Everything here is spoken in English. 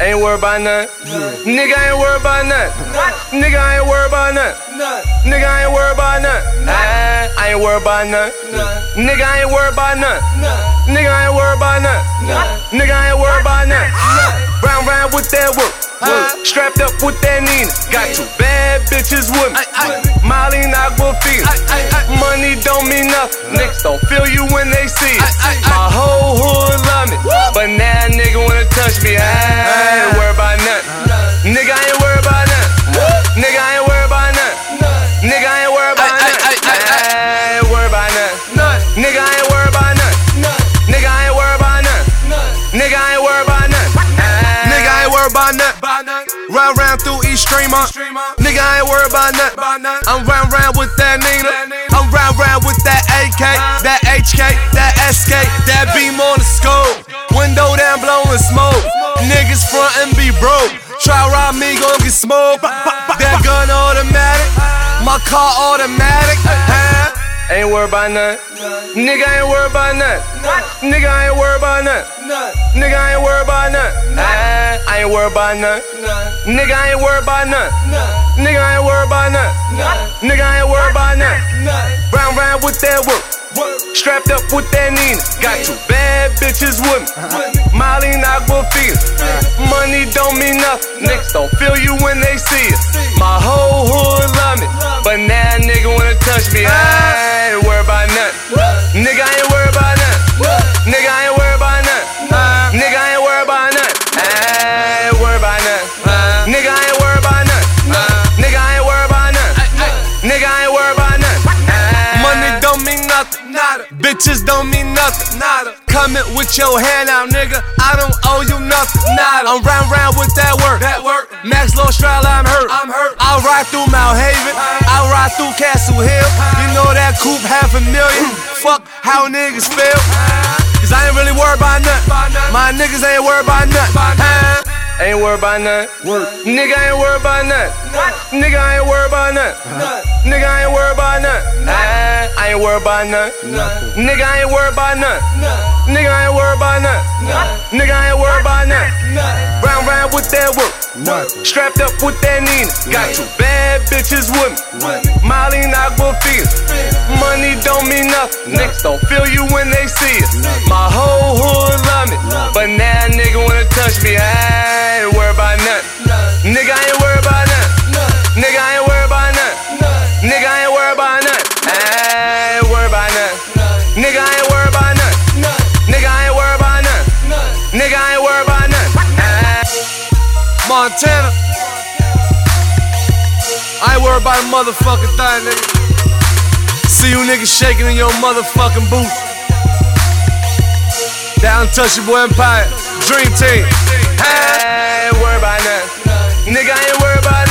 Ain't worried about nothing. Nigga ain't worried about nothing. Nigga ain't worried about nothing. Nigga ain't worried about nothing. Ah, I ain't worried about nothing. Nigga ain't worried about nothing. Nigga ain't worried about nothing. Nigga ain't worried about nothing. Round round with that work. Strapped up with that Nina. Got two bad bitches with me. Molly and Aquafina. Money don't mean nothing. Niggas don't feel you when they see it. My whole Round round through each streamer. Nigga, I ain't worried about nothing. I'm round round with that Nina. I'm round round with that AK, uh-huh. that HK, that SK, that beam on the scope. Window down, blowing smoke. Niggas front and be broke. Try rob me, gon' get smoked. Uh-huh. That gun automatic, uh-huh. my car automatic. Ain't worried about nothing. Nigga ain't worried about nothing. Nigga ain't worried about nothing. Nigga ain't worried about nothing. I ain't worried about nothing. Nigga ain't worried about nothing. Nigga ain't worried about nothing. Nigga ain't worried about nothing. Round round with that work. Strapped up with that Nina. Got two bad bitches with me. Molly and Aquafina. Money don't mean nothing. Niggas don't feel you when they see it. Nothing. Nada. Bitches don't mean nothing. Nada. Coming with your hand out, nigga. I don't owe you nothing. Nada. I'm round round with that work. That work. Max Low Stroud, I'm hurt. I'm hurt. I'll ride through Mott Haven. I'll ride through Castle Hill. You know that coupe half a million. Fuck how niggas feel. Cause I ain't really worried about nothing. My niggas ain't worried about nothing. Ain't worried about nothing. Nigga ain't worried about nothing. Nigga ain't worried about nothing. Nigga ain't worried about nothing. I ain't worried about nothing. Nigga I ain't worried about nothing. Nigga I ain't worried about nothing. Nigga I ain't worried about nothing. Round round with that work. Strapped up with that Nina. Got two bad bitches with me. Molly and Aquafina. Money don't mean nothing. Niggas don't feel you when they see it. My whole hood love me. But now nigga wanna touch me. I ain't worried about nothing. Nigga I ain't Nigga I ain't worried about nothing. Nigga I ain't worried about nothing. Nigga I ain't worried about nothing. Montana. I ain't worried about a motherfucking thing, nigga. See you niggas shaking in your motherfucking boots. That untouchable empire, dream team. I ain't worried about nothing. Nigga, I ain't worried about